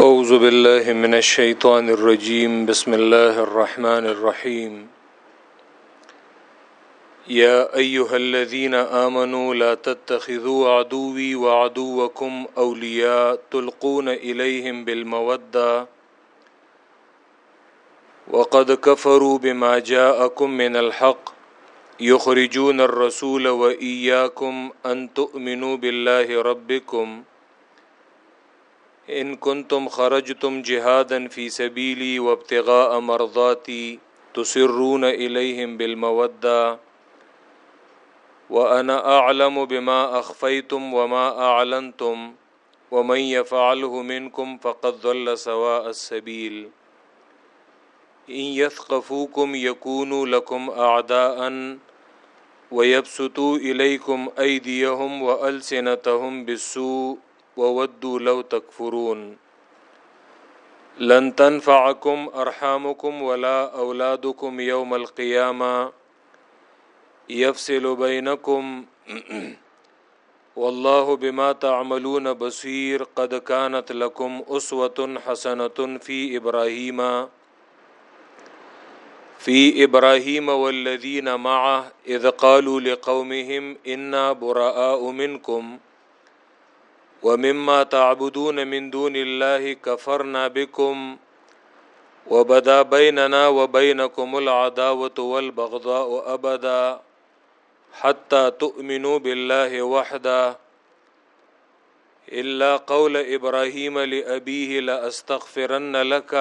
اعوذ باللہ من الشیطان الرجیم بسم اللہ الرحمن الرحیم یا ایہا الذین آمنوا لا تتخذوا عدوی وعدوکم اولیاء تلقون الیہم بالمودہ وقد كفروا بما جاءكم من الحق. يخرجون الرسول وإياكم أن تؤمنوا بالله ربكم. ان کن تم خرج تم جہادن فی سبیلی وابتغاء مرضاتی تسرون الیہم بالمودہ وانا اعلم بما اخفیتم وما اعلنتم ومن يفعله منكم فقد ضل سواء السبيل ان يثقفوكم يكونوا لكم اعداء ويبسطوا اليكم ايديهم والسنتهم بالسوء وودوا لو تكفرون لن تنفعكم ارحامكم ولا اولادكم يوم القيامه يفصل بينكم والله بما تعملون بصير قد كانت لكم اسوه حسنه في ابراهيم في ابراهيم والذين معه اذ قالوا لقومهم انا براء منكم ومما تعبدون من دون الله كفرنا بكم وبدا بيننا وبينكم العداوة والبغضاء أبدا حتى تؤمنوا بالله وحده. إلا قول إبراهيم لأبيه لأستغفرن لك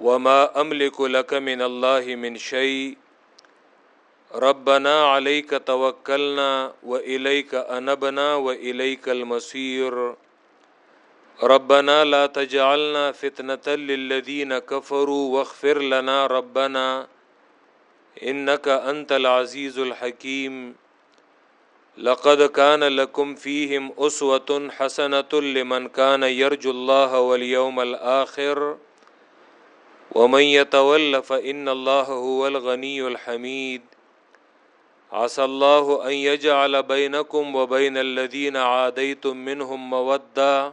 وما أملك لك من الله من شيء. ربنا عليك توكلنا وإليك أنبنا وإليك المصير. ربنا لا تجعلنا فتنة للذين كفروا واغفر لنا ربنا إنك أنت العزيز الحكيم. لقد كان لكم فيهم أسوة حسنة لمن كان يرجو الله واليوم الآخر. ومن يتول فإن الله هو الغني الحميد. عسى الله أن يجعل بينكم وبين الذين عاديتم منهم مودة.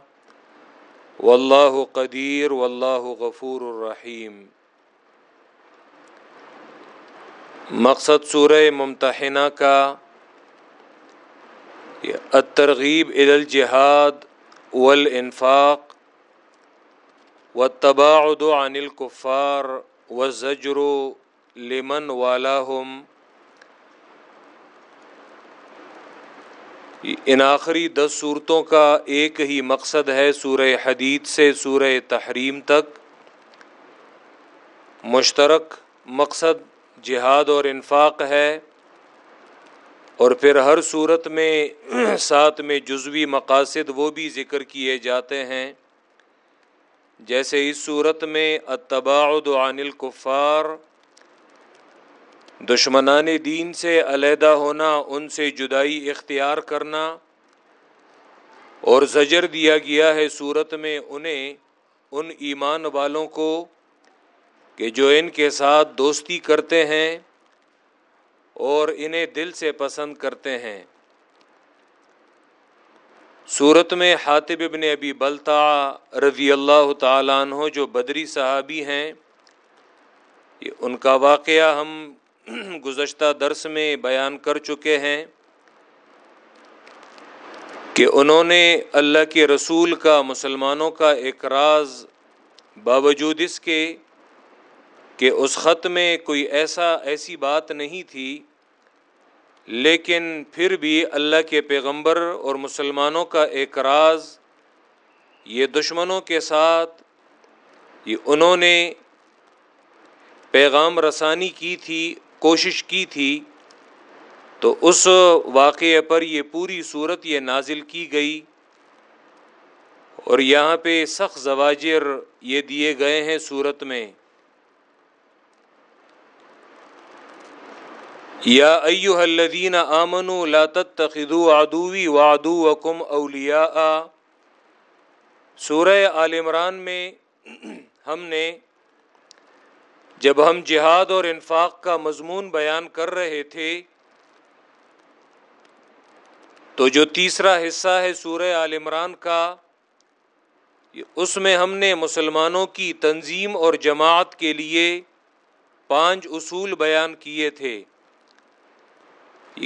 والله قدير، والله غفور رحيم. مقصد سورہ ممتحنہ کا الترغیب الى الجهاد والانفاق والتباعد عن الكفار والزجر لمن والاهم. ان آخری دس صورتوں کا ایک ہی مقصد ہے سورہ حدید سے سورہ تحریم تک۔ مشترک مقصد جہاد اور انفاق ہے اور پھر ہر صورت میں ساتھ میں جزوی مقاصد وہ بھی ذکر کیے جاتے ہیں۔ جیسے اس صورت میں اتباعد عن الکفار دشمنان دین سے علیحدہ ہونا، ان سے جدائی اختیار کرنا۔ اور زجر دیا گیا ہے صورت میں انہیں، ان ایمان والوں کو کہ جو ان کے ساتھ دوستی کرتے ہیں اور انہیں دل سے پسند کرتے ہیں۔ صورت میں حاطب ابن ابی بلتا رضی اللہ تعالیٰ عنہ جو بدری صحابی ہیں ان کا واقعہ ہم گزشتہ درس میں بیان کر چکے ہیں کہ انہوں نے اللہ کے رسول کا، مسلمانوں کا اقراض باوجود اس کے کہ اس خط میں کوئی ایسا، ایسی بات نہیں تھی، لیکن پھر بھی اللہ کے پیغمبر اور مسلمانوں کا اعراض یہ دشمنوں کے ساتھ، یہ انہوں نے پیغام رسانی کی تھی کوشش کی تھی، تو اس واقعے پر یہ پوری صورت یہ نازل کی گئی اور یہاں پہ سخت زواجر یہ دیے گئے ہیں صورت میں۔ یا ایو الذین آمنوا لا تتخذوا عدوی وعدوکم اولیاء۔ سورہ آل عمران میں ہم نے جب ہم جہاد اور انفاق کا مضمون بیان کر رہے تھے، تو جو تیسرا حصہ ہے سورہ عال عمران کا اس میں ہم نے مسلمانوں کی تنظیم اور جماعت کے لیے پانچ اصول بیان کیے تھے۔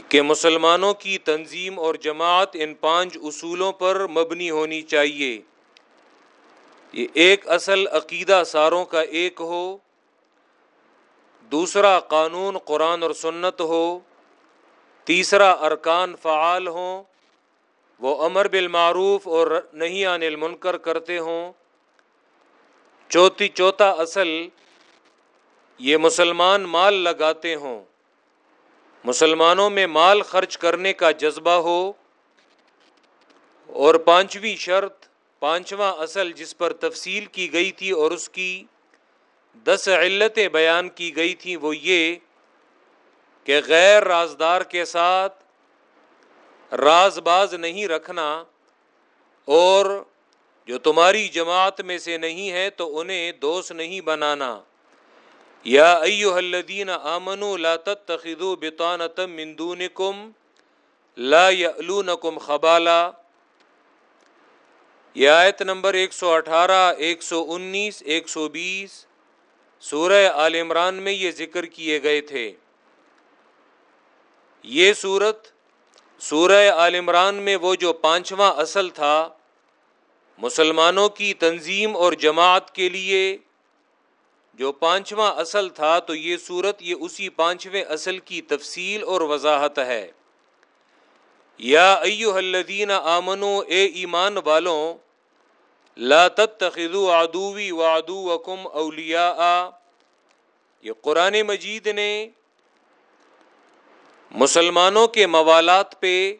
کہ مسلمانوں کی تنظیم اور جماعت ان پانچ اصولوں پر مبنی ہونی چاہیے۔ یہ ایک اصل عقیدہ ساروں کا ایک ہو دوسرا قانون قرآن اور سنت ہو، تیسرا ارکان فعال ہوں، وہ امر بالمعروف اور نہیں عن المنکر کرتے ہوں۔ چوتھی، چوتھا اصل، یہ مسلمان مال لگاتے ہوں۔ مسلمانوں میں مال خرچ کرنے کا جذبہ ہو۔ اور پانچویں شرط، پانچواں اصل جس پر تفصیل کی گئی تھی اور اس کی دس علتیں بیان کی گئی تھیں وہ یہ کہ غیر رازدار کے ساتھ راز باز نہیں رکھنا اور جو تمہاری جماعت میں سے نہیں ہے تو انہیں دوست نہیں بنانا۔ یا ایو الذین آمنوا لا تتخذوا بطانة من دونکم لا یعلونکم خبالا۔ یہ آیت نمبر ایک سو اٹھارہ، ایک سو انیس، ایک سو بیس سورہ آل عمران میں یہ ذکر کیے گئے تھے۔ یہ صورت سورہ آل عمران میں وہ جو پانچواں اصل تھا، مسلمانوں کی تنظیم اور جماعت کے لیے جو پانچواں اصل تھا، تو یہ صورت یہ اسی پانچویں اصل کی تفصیل اور وضاحت ہے۔ یا ایو الذین آمنو اے ایمان والوں لا تتخذوا عدوی وعدوکم اولیاء. یہ قرآن مجید نے مسلمانوں کے موالات پہ،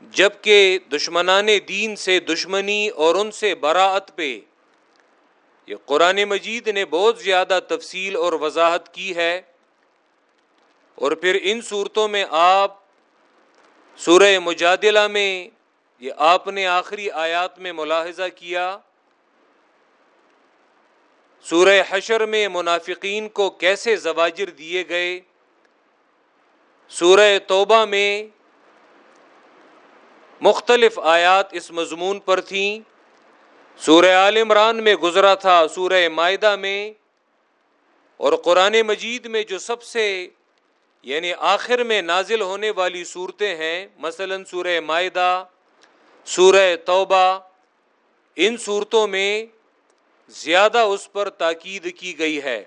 جبکہ دشمنان دین سے دشمنی اور ان سے براعت پہ، یہ قرآن مجید نے بہت زیادہ تفصیل اور وضاحت کی ہے۔ اور پھر ان صورتوں میں آپ سورہ مجادلہ میں یہ آپ نے آخری آیات میں ملاحظہ کیا۔ سورہ حشر میں منافقین کو کیسے زواجر دیے گئے۔ سورہ توبہ میں مختلف آیات اس مضمون پر تھیں۔ سورہ عال عمران میں گزرا تھا سورہ معدہ میں۔ اور قرآن مجید میں جو سب سے یعنی آخر میں نازل ہونے والی صورتیں ہیں، مثلا سورہ معدہ سورہ توبہ، ان صورتوں میں زیادہ اس پر تاکید کی گئی ہے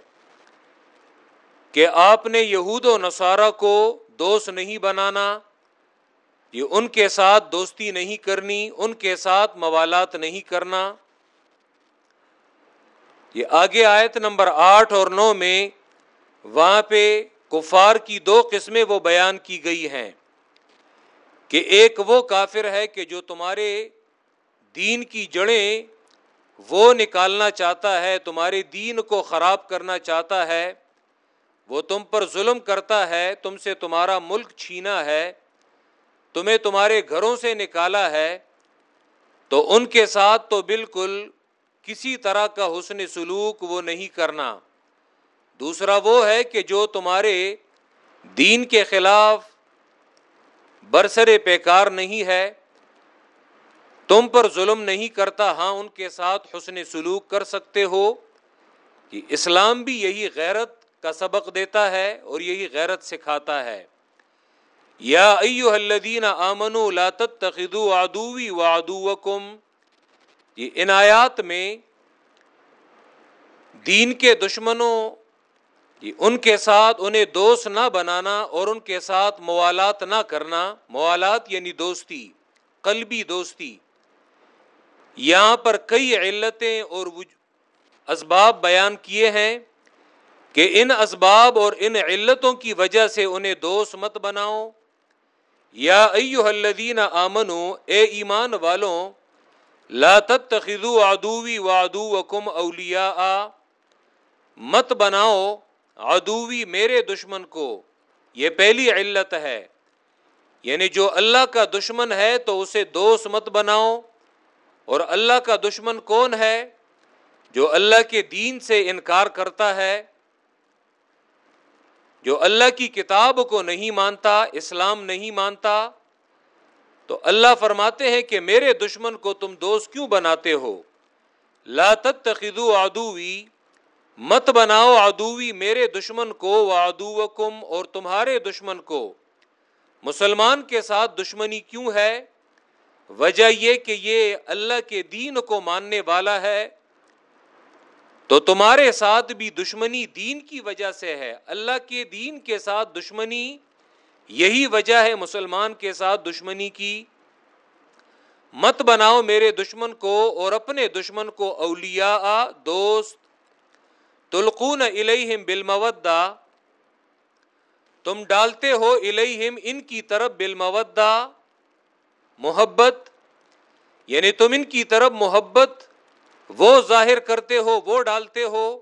کہ آپ نے یہود و نصارہ کو دوست نہیں بنانا، یہ ان کے ساتھ دوستی نہیں کرنی، ان کے ساتھ موالات نہیں کرنا۔ یہ آگے آیت نمبر آٹھ اور نو میں وہاں پہ کفار کی دو قسمیں وہ بیان کی گئی ہیں۔ کہ ایک وہ کافر ہے کہ جو تمہارے دین کی جڑیں وہ نکالنا چاہتا ہے، تمہارے دین کو خراب کرنا چاہتا ہے، وہ تم پر ظلم کرتا ہے، تم سے تمہارا ملک چھینا ہے، تمہیں تمہارے گھروں سے نکالا ہے، تو ان کے ساتھ تو بالکل کسی طرح کا حسن سلوک وہ نہیں کرنا۔ دوسرا وہ ہے کہ جو تمہارے دین کے خلاف برسر پیکار نہیں ہے، تم پر ظلم نہیں کرتا ہاں ان کے ساتھ حسن سلوک کر سکتے ہو۔ کہ اسلام بھی یہی غیرت کا سبق دیتا ہے اور یہی غیرت سکھاتا ہے۔ یا ایو الذین آمنوا لا تتخذوا عدوی وعدوکم یہ عنایات میں دین کے دشمنوں ان کے ساتھ انہیں دوست نہ بنانا اور ان کے ساتھ موالات نہ کرنا، موالات یعنی دوستی، قلبی دوستی۔ یہاں پر کئی علتیں اور اسباب بیان کیے ہیں کہ ان اسباب اور ان علتوں کی وجہ سے انہیں دوست مت بناؤ۔ یا ایو الذین آمنو، اے ایمان والوں، لا تتخذوا عدوی وعدوکم اولیاء۔ مت بناؤ۔ عدوی میرے دشمن کو، یہ پہلی علت ہے۔ یعنی جو اللہ کا دشمن ہے تو اسے دوست مت بناؤ۔ اور اللہ کا دشمن کون ہے؟ جو اللہ کے دین سے انکار کرتا ہے۔ جو اللہ کی کتاب کو نہیں مانتا، اسلام نہیں مانتا۔ تو اللہ فرماتے ہیں کہ میرے دشمن کو تم دوست کیوں بناتے ہو؟ لا تتخذوا عدوی مت بناؤ ادوی میرے دشمن کو و اور تمہارے دشمن کو۔ مسلمان کے ساتھ دشمنی کیوں ہے؟ وجہ یہ کہ یہ اللہ کے دین کو ماننے والا ہے۔ تو تمہارے ساتھ بھی دشمنی دین کی وجہ سے ہے۔ اللہ کے دین کے ساتھ دشمنی، یہی وجہ ہے مسلمان کے ساتھ دشمنی کی۔ مت بناؤ میرے دشمن کو اور اپنے دشمن کو اولیاء، دوست تلقون الیہم بالمودہ، تم ڈالتے ہو الیہم ان کی طرف بالمودہ، محبت یعنی تم ان کی طرف محبت، وہ ظاہر کرتے ہو، وہ ڈالتے ہو،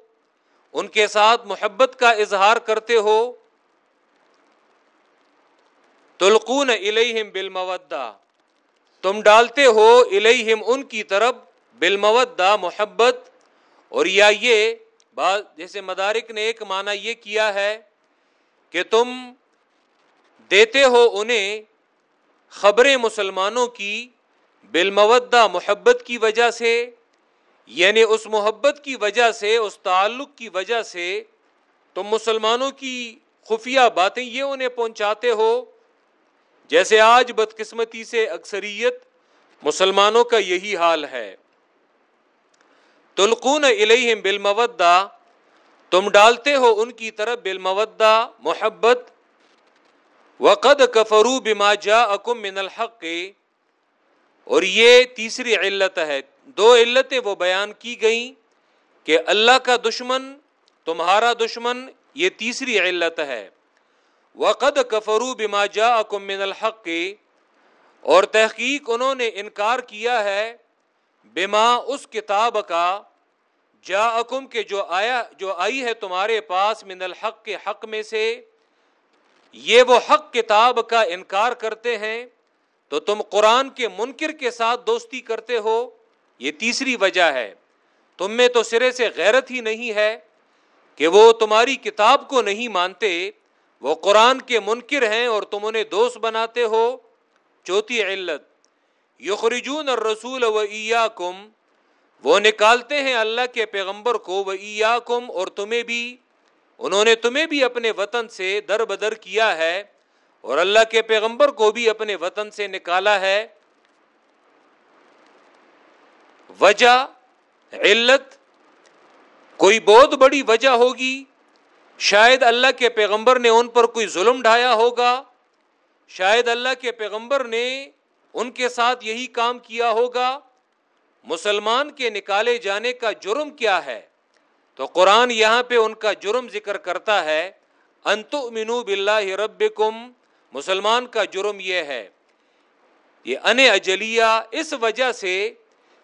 ان کے ساتھ محبت کا اظہار کرتے ہو۔ تلقون الیہم بالمودہ، تم ڈالتے ہو الیہم ان کی طرف بالمودہ، محبت، اور یا یہ بات جیسے مدارک نے ایک معنی یہ کیا ہے کہ تم دیتے ہو انہیں خبریں مسلمانوں کی بالمودہ محبت کی وجہ سے یعنی اس محبت کی وجہ سے، اس تعلق کی وجہ سے تم مسلمانوں کی خفیہ باتیں یہ انہیں پہنچاتے ہو۔ جیسے آج بدقسمتی سے اکثریت مسلمانوں کا یہی حال ہے۔ تلقون الیہم بالمودہ، تم ڈالتے ہو ان کی طرف بالمودہ، محبت، وقد کفرو بما جاءکم من الحق۔ اور یہ تیسری علت ہے، دو علتیں وہ بیان کی گئیں کہ اللہ کا دشمن، تمہارا دشمن، یہ تیسری علت ہے۔ وقد کفرو بما جاءکم من الحق۔ اور تحقیق انہوں نے انکار کیا ہے بما اس کتاب کا جا اکم کے جو آیا، جو آئی ہے تمہارے پاس من الحق کے حق میں سے، یہ وہ حق کتاب کا انکار کرتے ہیں، تو تم قرآن کے منکر کے ساتھ دوستی کرتے ہو، یہ تیسری وجہ ہے۔ تم میں تو سرے سے غیرت ہی نہیں ہے کہ وہ تمہاری کتاب کو نہیں مانتے، وہ قرآن کے منکر ہیں اور تم انہیں دوست بناتے ہو۔ چوتھی علت یخرجون الرسول و ایاکم، وہ نکالتے ہیں اللہ کے پیغمبر کو وہ ایاکم، اور تمہیں بھی، انہوں نے تمہیں بھی اپنے وطن سے در بدر کیا ہے، اور اللہ کے پیغمبر کو بھی اپنے وطن سے نکالا ہے۔ وجہ، علت، کوئی بہت بڑی وجہ ہوگی، شاید اللہ کے پیغمبر نے ان پر کوئی ظلم ڈھایا ہوگا، شاید اللہ کے پیغمبر نے ان کے ساتھ یہی کام کیا ہوگا؟ مسلمان کے نکالے جانے کا جرم کیا ہے؟ تو قرآن یہاں پہ ان کا جرم ذکر کرتا ہے انتو منو بلّہ رب مسلمان کا جرم یہ ہے۔ یہ ان اجلیہ اس وجہ سے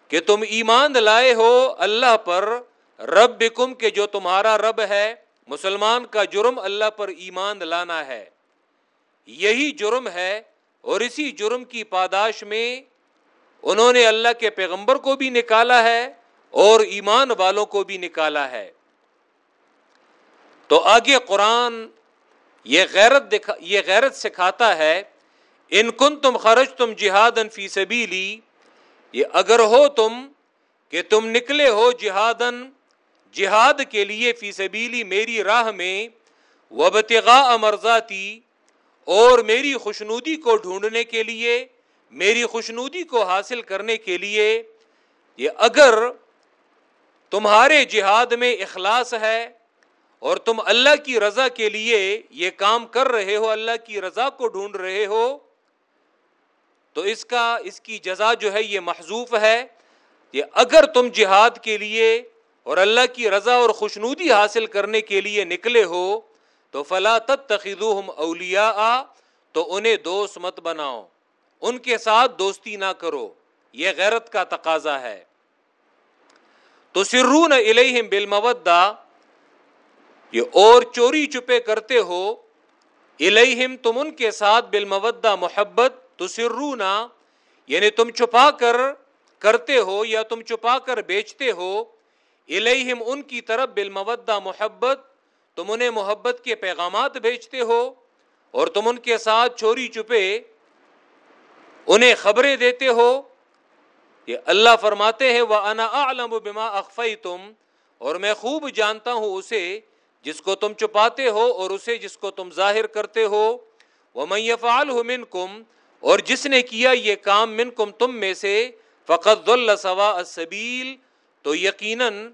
کہ تم ایمان لائے ہو اللہ پر رب کم کے جو تمہارا رب ہے، مسلمان کا جرم اللہ پر ایمان لانا ہے۔ یہی جرم ہے اور اسی جرم کی پاداش میں انہوں نے اللہ کے پیغمبر کو بھی نکالا ہے اور ایمان والوں کو بھی نکالا ہے۔ تو آگے قرآن یہ غیرت دکھا، یہ غیرت سکھاتا ہے، ان کن تم خرچ تم جہاد فی سبیلی، یہ اگر ہو تم کہ تم نکلے ہو جہادن جہاد کے لیے فی سبیلی میری راہ میں وبتغا امرزاتی اور میری خوشنودی کو ڈھونڈنے کے لیے، میری خوشنودی کو حاصل کرنے کے لیے، یہ اگر تمہارے جہاد میں اخلاص ہے اور تم اللہ کی رضا کے لیے یہ کام کر رہے ہو، اللہ کی رضا کو ڈھونڈ رہے ہو، تو اس کا، اس کی جزا جو ہے یہ محضوف ہے یہ اگر تم جہاد کے لیے اور اللہ کی رضا اور خوشنودی حاصل کرنے کے لیے نکلے ہو تو فلا تخم اولیا تو انہیں دوست مت بناؤ۔ ان کے ساتھ دوستی نہ کرو۔ یہ غیرت کا تقاضا ہے۔ تو سرون الہم بالمودہ، یہ اور چوری چپے کرتے ہو۔ الہم تم ان کے ساتھ بالمودہ محبت تو سرونا یعنی تم چھپا کر کرتے ہو یا تم چھپا کر بیچتے ہو۔ الہم ان کی طرف بالمودہ محبت تم انہیں محبت کے پیغامات بھیجتے ہو اور تم ان کے ساتھ چوری چپے انہیں خبریں دیتے ہو۔ یہ اللہ فرماتے ہیں وہ انا عالم بما اخفی تم اور میں خوب جانتا ہوں اسے جس کو تم چپاتے ہو اور اسے جس کو تم ظاہر کرتے ہو۔ وہ میفال من کم اور جس نے کیا یہ کام من کم تم میں سے فقط سوا سبیل تو یقیناً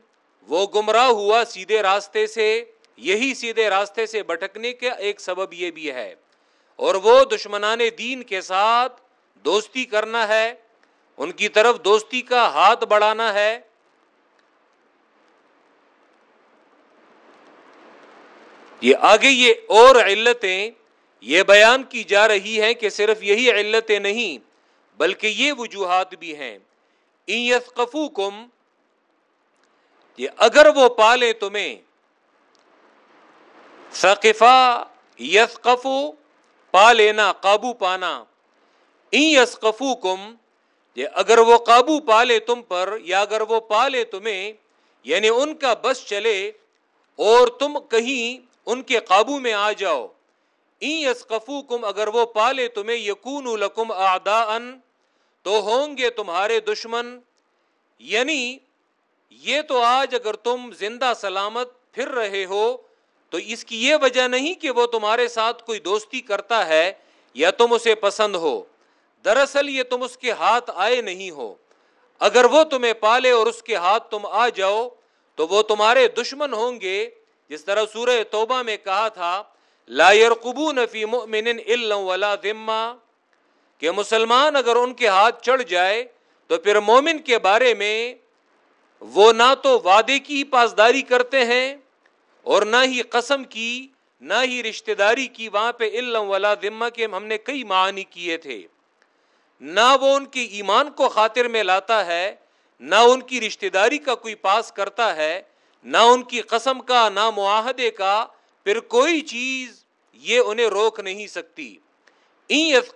وہ گمراہ ہوا سیدھے راستے سے۔ یہی سیدھے راستے سے بھٹکنے کا ایک سبب یہ بھی ہے۔ اور وہ دشمنان دین کے ساتھ دوستی کرنا ہے، ان کی طرف دوستی کا ہاتھ بڑھانا ہے۔ یہ آگے یہ اور علتیں، یہ بیان کی جا رہی ہیں کہ صرف یہی علتیں نہیں، بلکہ یہ وجوہات بھی ہیں۔ کم یہ اگر وہ پالے تمہیں ثقفا یسقفو، پا لینا، قابو پانا۔ این یسقفو کم یہ اگر وہ قابو پالے تم پر یا اگر وہ پالے تمہیں یعنی ان کا بس چلے اور تم کہیں ان کے قابو میں آ جاؤ۔ این یسقفو کم اگر وہ پالے تمہیں یقون لکم آدا تو ہوں گے تمہارے دشمن۔ یعنی یہ تو آج اگر تم زندہ سلامت پھر رہے ہو تو اس کی یہ وجہ نہیں کہ وہ تمہارے ساتھ کوئی دوستی کرتا ہے یا تم اسے پسند ہو۔ دراصل یہ تم اس کے ہاتھ آئے نہیں ہو۔ اگر وہ تمہیں پالے اور اس کے ہاتھ تم آ جاؤ، تو وہ تمہارے دشمن ہوں گے۔ جس طرح سورہ توبہ میں کہا تھا، لا يرقبون فی مؤمن الا ولا ذمہ۔ کہ مسلمان اگر ان کے ہاتھ چڑھ جائے، تو پھر مومن کے بارے میں وہ نہ تو وعدے کی پاسداری کرتے ہیں اور نہ ہی قسم کی، نہ ہی رشتہ داری کی وہاں پہ علم ولا ذمہ کے ہم نے کئی معنی کیے تھے۔ نہ وہ ان کے ایمان کو خاطر میں لاتا ہے، نہ ان کی رشتہ داری کا کوئی پاس کرتا ہے، نہ ان کی قسم کا، نہ معاہدے کا، پھر کوئی چیز یہ انہیں روک نہیں سکتی۔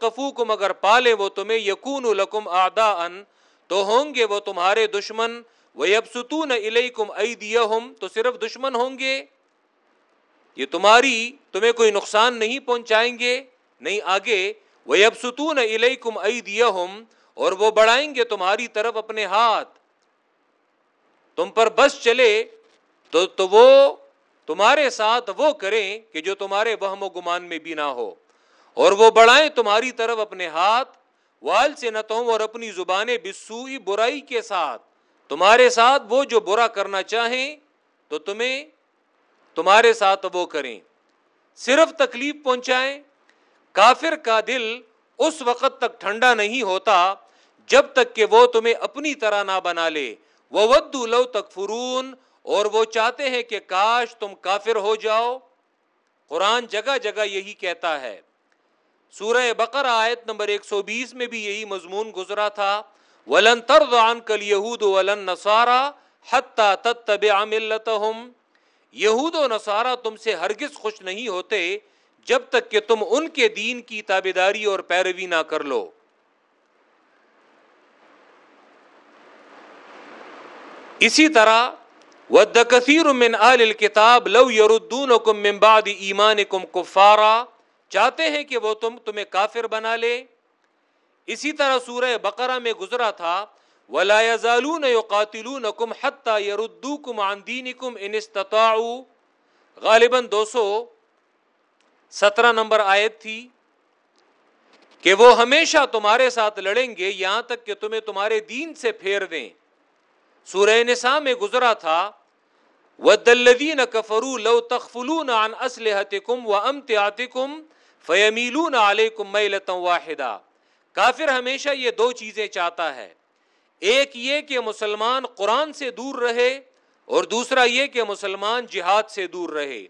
کفو کم اگر پالے وہ تمہیں یقون الکم آدا ان تو ہوں گے وہ تمہارے دشمن۔ وہ اب ستون کم تو صرف دشمن ہوں گے۔ یہ تمہاری تمہیں کوئی نقصان نہیں پہنچائیں گے، نہیں آگے۔ وہ اب ستون کم اور وہ بڑھائیں گے تمہاری طرف اپنے ہاتھ۔ تم پر بس چلے تو تو وہ تمہارے ساتھ وہ کریں کہ جو تمہارے وہم و گمان میں بھی نہ ہو۔ اور وہ بڑھائیں تمہاری طرف اپنے ہاتھ۔ وال سے نہ اور اپنی زبانیں بسوئی برائی کے ساتھ۔ تمہارے ساتھ وہ جو برا کرنا چاہیں تو تمہیں تمہارے ساتھ وہ کریں۔ صرف تکلیف پہنچائیں۔ کافر کا دل اس وقت تک ٹھنڈا نہیں ہوتا جب تک کہ وہ تمہیں اپنی طرح نہ بنا لے۔ وہ ودو لو تک اور وہ چاہتے ہیں کہ کاش تم کافر ہو جاؤ۔ قرآن جگہ جگہ یہی کہتا ہے۔ سورہ بقر آیت نمبر ایک سو بیس میں بھی یہی مضمون گزرا تھا۔ ولن ترض عنك اليهود ولن نصارى حتى تتبع ملتهم۔ یہود و نصارہ تم سے ہرگز خوش نہیں ہوتے جب تک کہ تم ان کے دین کی تابیداری اور پیروی نہ کر لو۔ اسی طرح، ود کثیر من آل الكتاب لو يردونكم من بعد ایمانكم کفارا، چاہتے ہیں کہ وہ تم تمہیں کافر بنا لے۔ اسی طرح سورہ بقرہ میں گزرا تھا ولا يزالون يقاتلونكم حتى يردوكم عن دينكم ان استطاعوا. غالبا دو سو سترہ نمبر آیت تھی کہ وہ ہمیشہ تمہارے ساتھ لڑیں گے، یہاں تک کہ تمہیں تمہارے دین سے پھیر دیں۔ سورہ نساء میں گزرا تھا وَدَّلَّذِينَ كَفَرُوا لَوْ تَخْفُلُونَ عَنْ أَسْلِحَتِكُمْ وَأَمْتِعَتِكُمْ فَيَمِيلُونَ عَلَيْكُمْ مَيْلَةً وَاحِدًا۔ کافر ہمیشہ یہ دو چیزیں چاہتا ہے۔ ایک یہ کہ مسلمان قرآن سے دور رہے اور دوسرا یہ کہ مسلمان جہاد سے دور رہے۔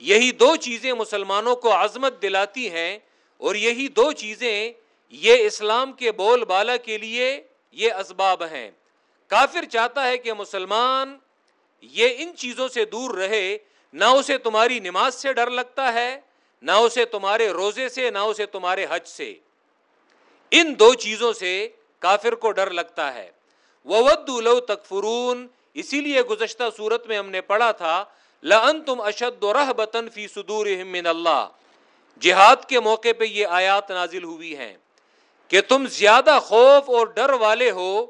یہی دو چیزیں مسلمانوں کو عظمت دلاتی ہیں اور یہی دو چیزیں یہ اسلام کے بول بالا کے لیے یہ اسباب ہیں۔ کافر چاہتا ہے کہ مسلمان یہ ان چیزوں سے دور رہے، نہ اسے تمہاری نماز سے ڈر لگتا ہے، نہ اسے تمہارے روزے سے، نہ اسے تمہارے حج سے۔ ان دو چیزوں سے کافر کو ڈر لگتا ہے۔ وہ ودو لو تکفرون اسی لیے گزشتہ صورت میں ہم نے پڑھا تھا لن تم اشد و رہ بتن فی صدور من اللہ جہاد کے موقع پہ یہ آیات نازل ہوئی ہیں۔ کہ تم زیادہ خوف اور ڈر والے ہو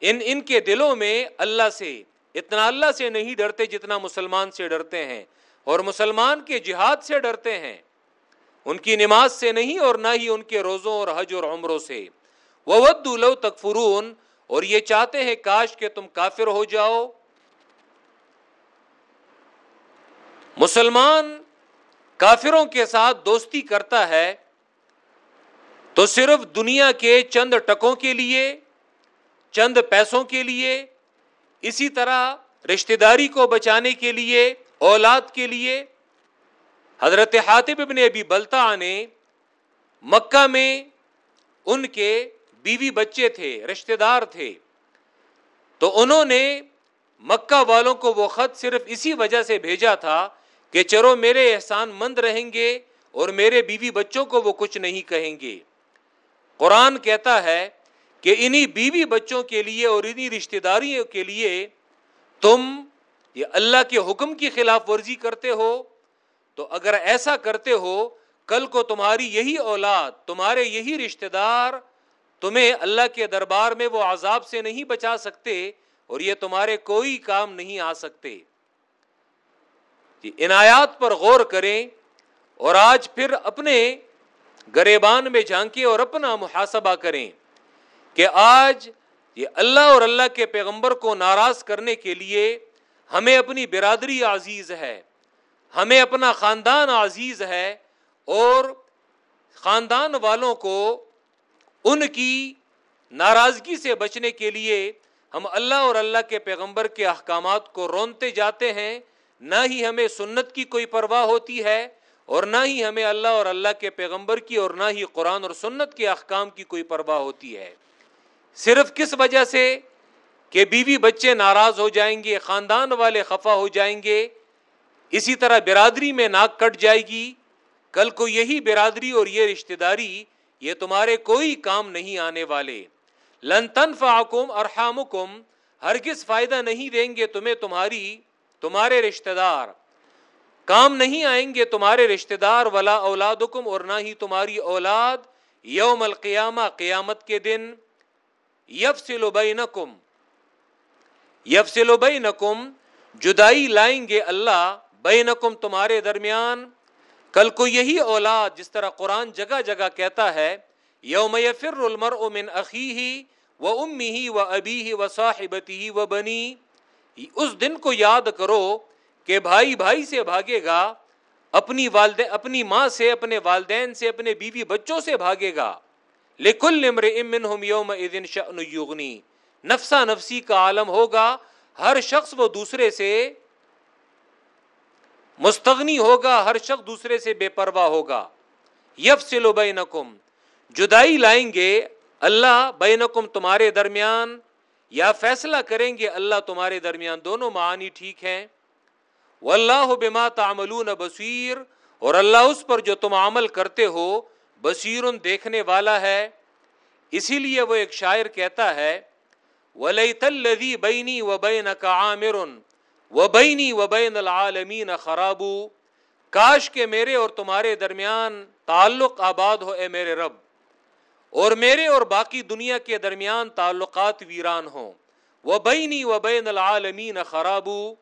ان ان کے دلوں میں اللہ سے۔ اتنا اللہ سے نہیں ڈرتے جتنا مسلمان سے ڈرتے ہیں۔ اور مسلمان کے جہاد سے ڈرتے ہیں۔ ان کی نماز سے نہیں اور نہ ہی ان کے روزوں اور حج اور عمروں سے۔ وہ ود لو تکفرون اور یہ چاہتے ہیں کاش کہ تم کافر ہو جاؤ۔ مسلمان کافروں کے ساتھ دوستی کرتا ہے تو صرف دنیا کے چند ٹکوں کے لیے، چند پیسوں کے لیے، اسی طرح رشتہ داری کو بچانے کے لیے، اولاد کے لیے۔ حضرت حاطب ابن ابی بلتا نے مکہ میں ان کے بیوی بچے تھے، رشتہ دار تھے۔ تو انہوں نے مکہ والوں کو وہ خط صرف اسی وجہ سے بھیجا تھا کہ چلو میرے احسان مند رہیں گے اور میرے بیوی بچوں کو وہ کچھ نہیں کہیں گے۔ قرآن کہتا ہے کہ انہی بیوی بچوں کے لیے اور انہی رشتہ داریوں کے لیے تم یہ اللہ کے حکم کی خلاف ورزی کرتے ہو۔ تو اگر ایسا کرتے ہو، کل کو تمہاری یہی اولاد، تمہارے یہی رشتہ دار تمہیں اللہ کے دربار میں وہ عذاب سے نہیں بچا سکتے اور یہ تمہارے کوئی کام نہیں آ سکتے۔ جی، عنایات پر غور کریں اور آج پھر اپنے گریبان میں جھانکے اور اپنا محاسبہ کریں کہ آج یہ اللہ اور اللہ کے پیغمبر کو ناراض کرنے کے لیے ہمیں اپنی برادری عزیز ہے، ہمیں اپنا خاندان عزیز ہے اور خاندان والوں کو ان کی ناراضگی سے بچنے کے لیے ہم اللہ اور اللہ کے پیغمبر کے احکامات کو رونتے جاتے ہیں، نہ ہی ہمیں سنت کی کوئی پرواہ ہوتی ہے اور نہ ہی ہمیں اللہ اور اللہ کے پیغمبر کی اور نہ ہی قرآن اور سنت کے احکام کی کوئی پرواہ ہوتی ہے۔ صرف کس وجہ سے کہ بیوی بچے ناراض ہو جائیں گے، خاندان والے خفا ہو جائیں گے، اسی طرح برادری میں ناک کٹ جائے گی، کل کو یہی برادری اور یہ رشتہ داری یہ تمہارے کوئی کام نہیں آنے والے۔ لن تنفعکم ارحامکم، ہرگز فائدہ نہیں دیں گے تمہیں تمہاری، تمہارے رشتہ دار کام نہیں آئیں گے تمہارے رشتہ دار ولا اولاد اور نہ ہی تمہاری اولاد۔ یوم القیامہ، قیامت کے دن۔ یف سلو بینکم یف سلو بینکم، جدائی لائیں گے اللہ بینکم تمہارے درمیان۔ کل کو یہی اولاد جس طرح قرآن جگہ جگہ کہتا ہے، یوم یفر المرء من اخیہ و امی ہی و ابی ہی و صاحبتی ہی و بنی، اس دن کو یاد کرو کہ بھائی بھائی سے بھاگے گا، اپنی والدین اپنی ماں سے، اپنے والدین سے، اپنے بیوی بچوں سے بھاگے گا۔ لیکل نمر امن یوم شأن یغنی۔ نفسا نفسی کا عالم ہوگا، ہر شخص وہ دوسرے سے مستغنی ہوگا، ہر شخص دوسرے سے بے پرواہ ہوگا۔ یف سلو بینکم، جدائی لائیں گے، اللہ بینکم تمہارے درمیان، یا فیصلہ کریں گے، اللہ تمہارے درمیان۔ دونوں معانی ٹھیک ہیں۔ واللہ بما تعملون بصیر، اور اللہ اس پر جو تم عمل کرتے ہو بصیر دیکھنے والا ہے۔ اسی لیے وہ ایک شاعر کہتا ہے ولیت الذی بینی و بینک عامر و بینی و بین العالمین خراب کاش کے میرے اور تمہارے درمیان تعلق آباد ہو اے میرے رب، اور میرے اور باقی دنیا کے درمیان تعلقات ویران ہوں۔ وہ بینی و بین العالمین خرابو،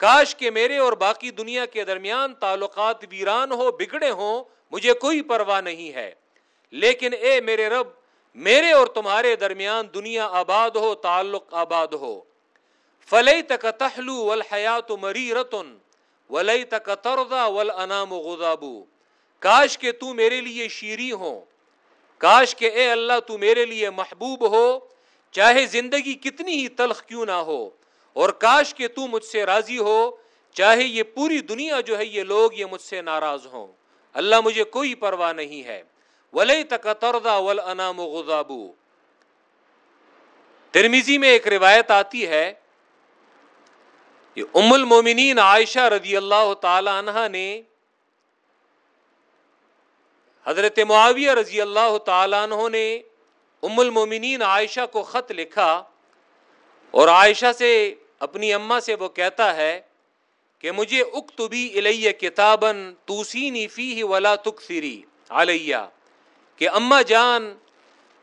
کاش کے میرے اور باقی دنیا کے درمیان تعلقات ویران ہو بگڑے ہوں، مجھے کوئی پرواہ نہیں ہے۔ لیکن اے میرے رب، میرے اور تمہارے درمیان دنیا آباد ہو، تعلق آباد ہو۔ فلئی تک تہلو ولحیات مری رتن ولی تک تردا ول انام غذابو کاش کے تو میرے لیے شیریں ہو کاش کے اے اللہ تو میرے لیے محبوب ہو۔ چاہے زندگی کتنی ہی تلخ کیوں نہ ہو۔ اور کاش کہ تو مجھ سے راضی ہو۔ چاہے یہ پوری دنیا جو ہے یہ لوگ یہ مجھ سے ناراض ہوں۔ اللہ مجھے کوئی پرواہ نہیں ہے۔ ولی تک تردا ول انام غذابو ترمیزی میں ایک روایت آتی ہے ام المومنین عائشہ رضی اللہ تعالی عنہ نے حضرت معاویہ رضی اللہ تعالیٰ عنہ نے ام المومنین عائشہ کو خط لکھا اور عائشہ سے اپنی اما سے وہ کہتا ہے کہ مجھے اکتبی الیہ کتابن توسینی فی ولا تکثری علیہ کہ اما جان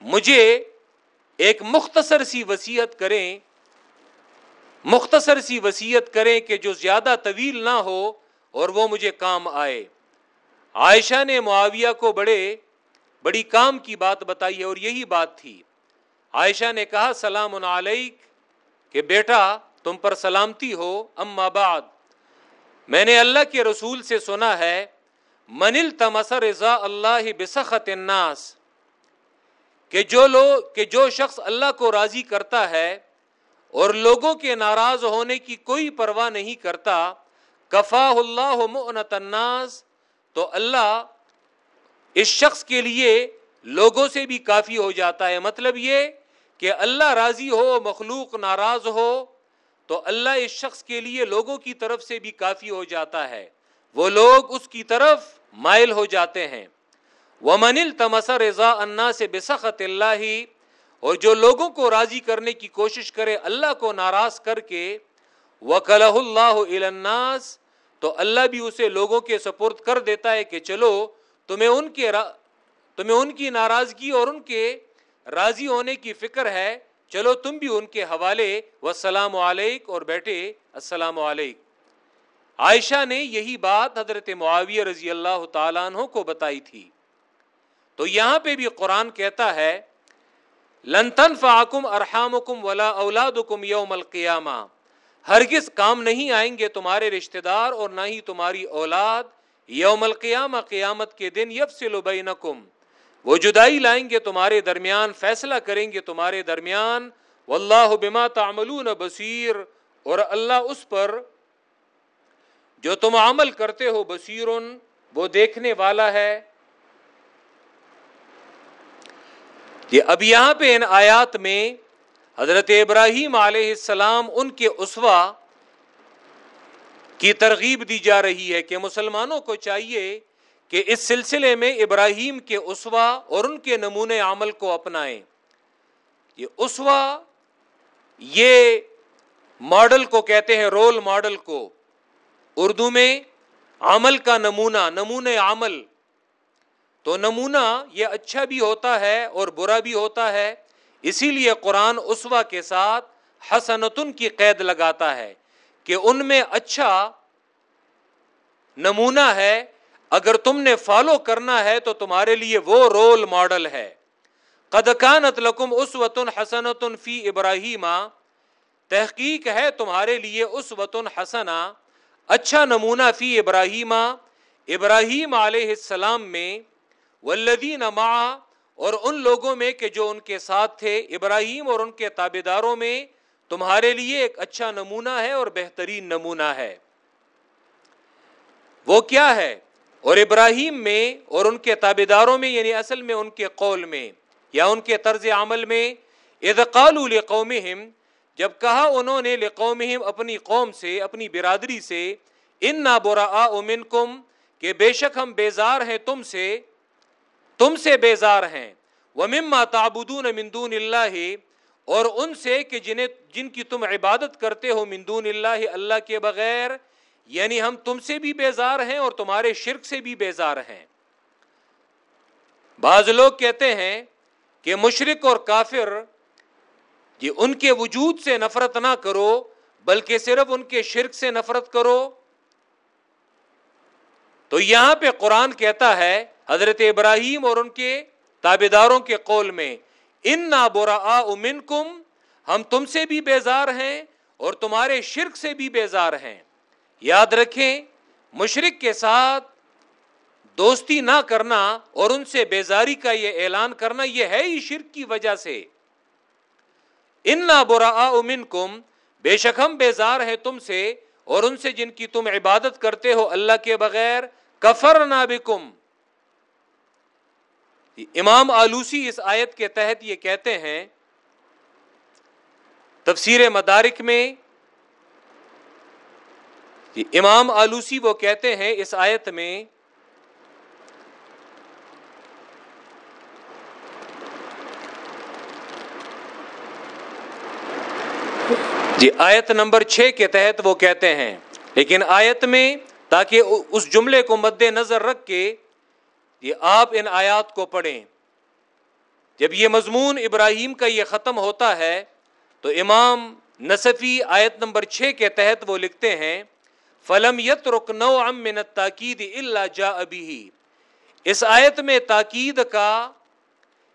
مجھے ایک مختصر سی وسیعت کریں مختصر سی وسیعت کریں کہ جو زیادہ طویل نہ ہو اور وہ مجھے کام آئے۔ عائشہ نے معاویہ کو بڑے، بڑی کام کی بات بتائی ہے اور یہی بات تھی۔ عائشہ نے کہا، سلام علیک کہ بیٹا، تم پر سلامتی ہو، اما بعد۔ میں نے اللہ کے رسول سے سنا ہے منل تمسر رضا اللہ بسخت الناس کہ جو لوگ کہ جو شخص اللہ کو راضی کرتا ہے اور لوگوں کے ناراض ہونے کی کوئی پرواہ نہیں کرتا کفا اللہ الناس، تو اللہ اس شخص کے لیے لوگوں سے بھی کافی ہو جاتا ہے۔ مطلب یہ کہ اللہ راضی ہو، مخلوق ناراض ہو، تو اللہ اس شخص کے لیے لوگوں کی طرف سے بھی کافی ہو جاتا ہے۔ وہ لوگ اس کی طرف مائل ہو جاتے ہیں۔ وہ منل تمسر رضا انا سے بسخت اللہ ہی اور جو لوگوں کو راضی کرنے کی کوشش کرے، اللہ کو ناراض کر کے وہ اللہ الناس، تو اللہ بھی اسے لوگوں کے سپرد کر دیتا ہے کہ چلو، تمہیں ان کے تمہیں ان کی ناراضگی اور ان کے راضی ہونے کی فکر ہے، چلو تم بھی ان کے حوالے و السلام علیک اور بیٹھے، السلام علیک۔ عائشہ نے یہی بات حضرت معاویہ رضی اللہ تعالیٰ عنہ کو بتائی تھی۔ تو یہاں پہ بھی قرآن کہتا ہے لنتن فاکم ارحام کم ولا اولاد کم یوم القیامہ۔ ہرگز کام نہیں آئیں گے تمہارے رشتہ دار اور نہ ہی تمہاری اولاد۔ یوم القیامہ، قیامت کے دن یفصل بینکم۔ وہ جدائی لائیں گے تمہارے درمیان، فیصلہ کریں گے تمہارے درمیان۔ واللہ بما تعملون بصیر۔ اور اللہ اس پر جو تم عمل کرتے ہو بصیر، وہ دیکھنے والا ہے۔ کہ اب یہاں پہ ان آیات میں حضرت ابراہیم علیہ السلام ان کے اسوا کی ترغیب دی جا رہی ہے کہ مسلمانوں کو چاہیے کہ اس سلسلے میں ابراہیم کے اسوا اور ان کے نمونے عمل کو اپنائیں۔ یہ اسوا یہ ماڈل کو کہتے ہیں رول ماڈل کو۔ اردو میں عمل کا نمونہ نمونہ عمل۔ تو نمونہ یہ اچھا بھی ہوتا ہے اور برا بھی ہوتا ہے، اسی لیے قرآن اسوا کے ساتھ حسنتن کی قید لگاتا ہے کہ ان میں اچھا نمونہ ہے۔ اگر تم نے فالو کرنا ہے تو تمہارے لیے وہ رول ماڈل ہے۔ قدکانت لکم اس وطن حسنتن فی ابراہیم تحقیق ہے تمہارے لیے اس وطن حسنا اچھا نمونہ فی ابراہیم ابراہیم علیہ السلام میں ولدین مع اور ان لوگوں میں کہ جو ان کے ساتھ تھے، ابراہیم اور ان کے تابے داروں میں، تمہارے لیے ایک اچھا نمونہ ہے اور بہترین نمونہ ہے۔ وہ کیا ہے؟ اور ابراہیم میں اور ان کے تابے داروں میں یعنی اصل میں ان کے قول میں، یا ان کے طرز عمل میں ادقال لقومہم، جب کہا انہوں نے لقومہم اپنی قوم سے، اپنی برادری سے ان نہ برا منکم کہ بے شک ہم بیزار ہیں تم سے تم سے بیزار ہیں۔ وہ مما تابدون مندون اللہ اور ان سے کہ جنہیں جن کی تم عبادت کرتے ہو مندون اللہ اللہ کے بغیر یعنی ہم تم سے بھی بیزار ہیں اور تمہارے شرک سے بھی بیزار ہیں۔ بعض لوگ کہتے ہیں کہ مشرق اور کافر، یہ ان کے وجود سے نفرت نہ کرو، بلکہ صرف ان کے شرک سے نفرت کرو۔ تو یہاں پہ قرآن کہتا ہے حضرت ابراہیم اور ان کے تابے داروں کے قول میں ان نا برا امن کم ہم تم سے بھی بیزار ہیں اور تمہارے شرک سے بھی بیزار ہیں۔ یاد رکھیں مشرق کے ساتھ دوستی نہ کرنا اور ان سے بیزاری کا یہ اعلان کرنا، یہ ہے ہی شرک کی وجہ سے۔ ان نہ برا امن کم بے شک ہم بیزار ہیں تم سے اور ان سے جن کی تم عبادت کرتے ہو اللہ کے بغیر کفر نہ بکم امام آلوسی اس آیت کے تحت یہ کہتے ہیں، تفسیر مدارک میں امام آلوسی وہ کہتے ہیں اس آیت میں جی آیت نمبر چھ کے تحت وہ کہتے ہیں، لیکن آیت میں تاکہ اس جملے کو مد نظر رکھ کے یہ آپ ان آیات کو پڑھیں۔ جب یہ مضمون ابراہیم کا یہ ختم ہوتا ہے، تو امام نصفی آیت نمبر چھ کے تحت وہ لکھتے ہیں، فلم یت رک نو امن تاکید اللہ جا ابھی اس آیت میں تاکید کا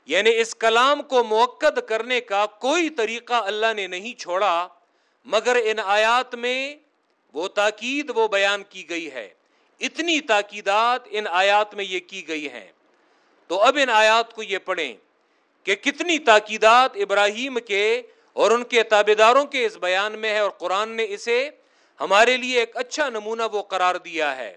یعنی اس کلام کو موقع کرنے کا کوئی طریقہ اللہ نے نہیں چھوڑا، مگر ان آیات میں وہ تاکید وہ بیان کی گئی ہے۔ اتنی تاکیدات ان آیات میں یہ کی گئی ہیں۔ تو اب ان آیات کو یہ پڑھیں کہ کتنی تاکیدات ابراہیم کے اور ان کے تابے داروں کے اس بیان میں ہے اور قرآن نے اسے ہمارے لیے ایک اچھا نمونہ وہ قرار دیا ہے۔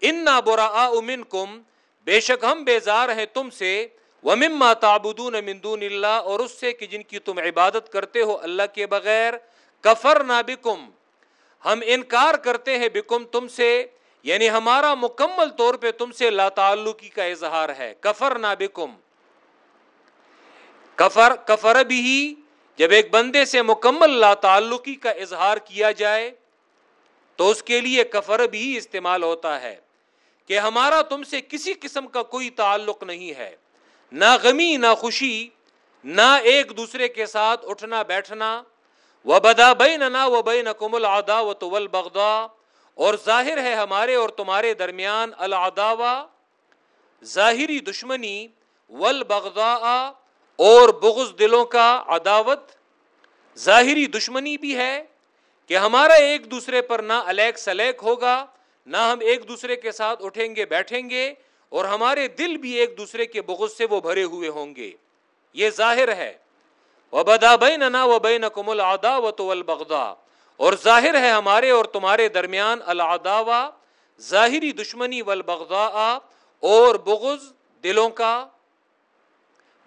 ان نہ برا امن کم بے شک ہم بیزار ہیں تم سے۔ ومما تعبدون من دون اللہ اور اس سے کہ جن کی تم عبادت کرتے ہو اللہ کے بغیر کفر نہ بکم ہم انکار کرتے ہیں بکم تم سے۔ یعنی ہمارا مکمل طور پہ تم سے لا تعلقی کا اظہار ہے، کفر نابکم کفر کفر بھی جب ایک بندے سے مکمل لا تعلقی کا اظہار کیا جائے، تو اس کے لیے کفر بھی استعمال ہوتا ہے کہ ہمارا تم سے کسی قسم کا کوئی تعلق نہیں ہے۔ نہ غمی، نہ خوشی، نہ ایک دوسرے کے ساتھ اٹھنا، بیٹھنا۔ وہ بدا بے نہ وہ بے نقم ادا و تو بغدا اور ظاہر ہے ہمارے اور تمہارے درمیان العداوا ظاہری دشمنی ول بغدا اور بغض دلوں کا عداوت۔ ظاہری دشمنی بھی ہے کہ ہمارا ایک دوسرے پر نہ الیک سلیک ہوگا، نہ ہم ایک دوسرے کے ساتھ اٹھیں گے، بیٹھیں گے، اور ہمارے دل بھی ایک دوسرے کے بغض سے وہ بھرے ہوئے ہوں گے۔ یہ ظاہر ہے۔ وہ بدا بین نہ وہ اور ظاہر ہے ہمارے اور تمہارے درمیان العداوا ظاہری دشمنی والبغضاء اور بغض دلوں کا۔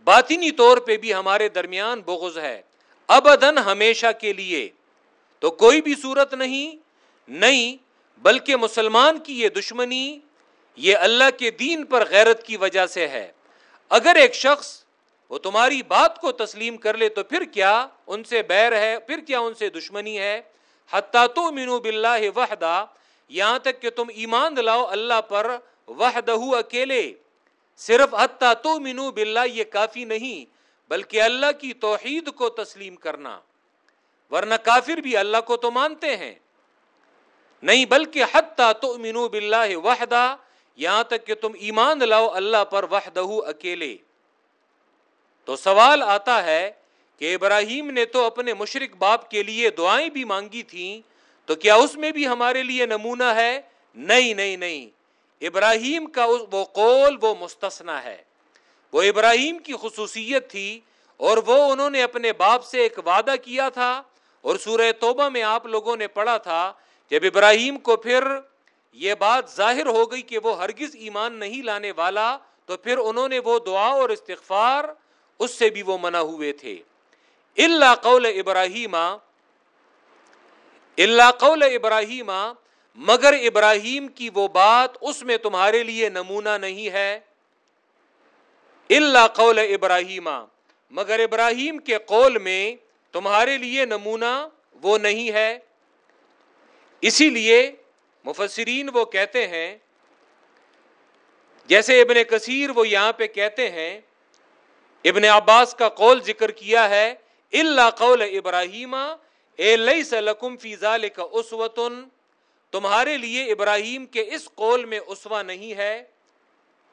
باطنی طور پہ بھی ہمارے درمیان بغض ہے ابدن ہمیشہ کے لیے۔ تو کوئی بھی صورت نہیں نہیں، بلکہ مسلمان کی یہ دشمنی، یہ اللہ کے دین پر غیرت کی وجہ سے ہے۔ اگر ایک شخص وہ تمہاری بات کو تسلیم کر لے تو پھر کیا ان سے بیر ہے، پھر کیا ان سے دشمنی ہے؟ حتیٰ تو مینو بلّہ وحدہ، یہاں تک کہ تم ایمان لاؤ اللہ پر وحدہ اکیلے۔ صرف حتیٰ تو مینو بلّہ یہ کافی نہیں، بلکہ اللہ کی توحید کو تسلیم کرنا۔ ورنہ کافر بھی اللہ کو تو مانتے ہیں۔ نہیں، بلکہ حتیٰ تو مینو بلّہ وحدہ، یہاں تک کہ تم ایمان لاؤ اللہ پر وحدہ اکیلے۔ تو سوال آتا ہے کہ ابراہیم نے تو اپنے مشرق باپ کے لیے دعائیں بھی مانگی تھیں، تو کیا اس میں بھی ہمارے لیے نمونہ ہے؟ نہیں نہیں نہیں۔ ابراہیم کا وہ قول وہ مستثنا ہے۔ وہ ابراہیم کی خصوصیت تھی اور وہ انہوں نے اپنے باپ سے ایک وعدہ کیا تھا اور سورہ توبہ میں آپ لوگوں نے پڑھا تھا۔ جب ابراہیم کو پھر یہ بات ظاہر ہو گئی کہ وہ ہرگز ایمان نہیں لانے والا، تو پھر انہوں نے وہ دعا اور استغفار، اس سے بھی وہ منع ہوئے تھے۔ اللہ قول ابراہیم اللہ قول ابراہیم مگر ابراہیم کی وہ بات اس میں تمہارے لیے نمونہ نہیں ہے۔ اللہ قول ابراہیم مگر ابراہیم کے قول میں تمہارے لیے نمونہ وہ نہیں ہے۔ اسی لیے مفسرین وہ کہتے ہیں، جیسے ابن کثیر وہ یہاں پہ کہتے ہیں، ابن عباس کا قول ذکر کیا ہے اللہ قول ابراہیم اے لئی سلکم فی ذالک اسوتن، تمہارے لیے ابراہیم کے اس قول میں اسوا نہیں ہے۔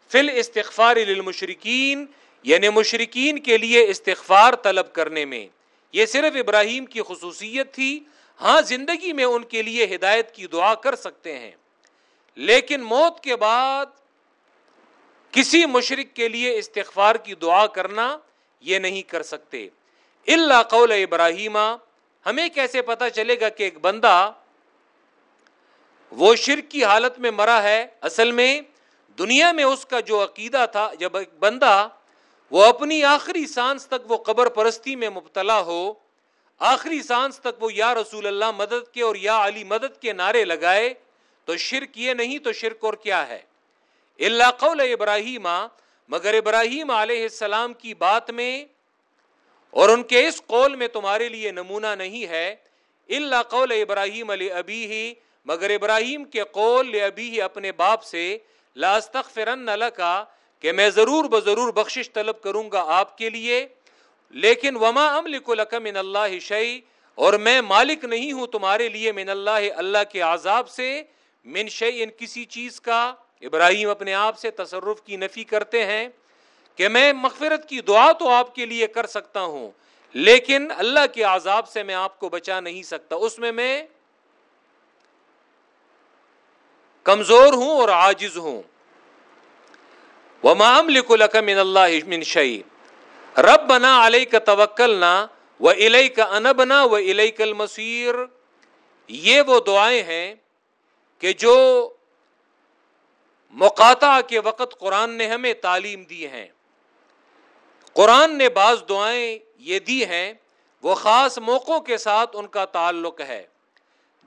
فل استغفار للمشرکین یعنی مشرقین کے لیے استغفار طلب کرنے میں۔ یہ صرف ابراہیم کی خصوصیت تھی ہاں زندگی میں ان کے لیے ہدایت کی دعا کر سکتے ہیں۔ لیکن موت کے بعد کسی مشرق کے لیے استغفار کی دعا کرنا یہ نہیں کر سکتے۔ اللہ قول ابراہیم، ہمیں کیسے پتا چلے گا کہ ایک بندہ وہ شرک کی حالت میں مرا ہے؟ اصل میں دنیا میں اس کا جو عقیدہ تھا، جب ایک بندہ وہ اپنی آخری سانس تک وہ قبر پرستی میں مبتلا ہو، آخری سانس تک وہ یا رسول اللہ مدد کے اور یا علی مدد کے نعرے لگائے، تو شرک یہ نہیں تو شرک اور کیا ہے؟ اللہ قول ابراہیم، مگر ابراہیم علیہ السلام کی بات میں اور ان کے اس قول میں تمہارے لیے نمونہ نہیں ہے اللہ قول ابراہیم علی ابی ہی مگر ابراہیم کے قول ابی ہی اپنے باپ سے لاستخ فرن کا کہ میں ضرور بضرور بخشش طلب کروں گا آپ کے لیے، لیکن وما من اللہ شعی اور میں مالک نہیں ہوں تمہارے لیے من اللہ اللہ کے عذاب سے، من شعی ان کسی چیز کا۔ ابراہیم اپنے آپ سے تصرف کی نفی کرتے ہیں۔ کہ میں مغفرت کی دعا تو آپ کے لیے کر سکتا ہوں، لیکن اللہ کے عذاب سے میں آپ کو بچا نہیں سکتا۔ اس میں میں کمزور ہوں اور عاجز ہوں۔ وہ مام لکھ من اللہ من شعی رب بنا علیہ کا توکل نہ وہ الہ کا انبنا و الہ کل مسیر یہ وہ دعائیں ہیں کہ جو مقاطع کے وقت قرآن نے ہمیں تعلیم دی ہیں۔ قرآن نے بعض دعائیں یہ دی ہیں، وہ خاص موقعوں کے ساتھ ان کا تعلق ہے۔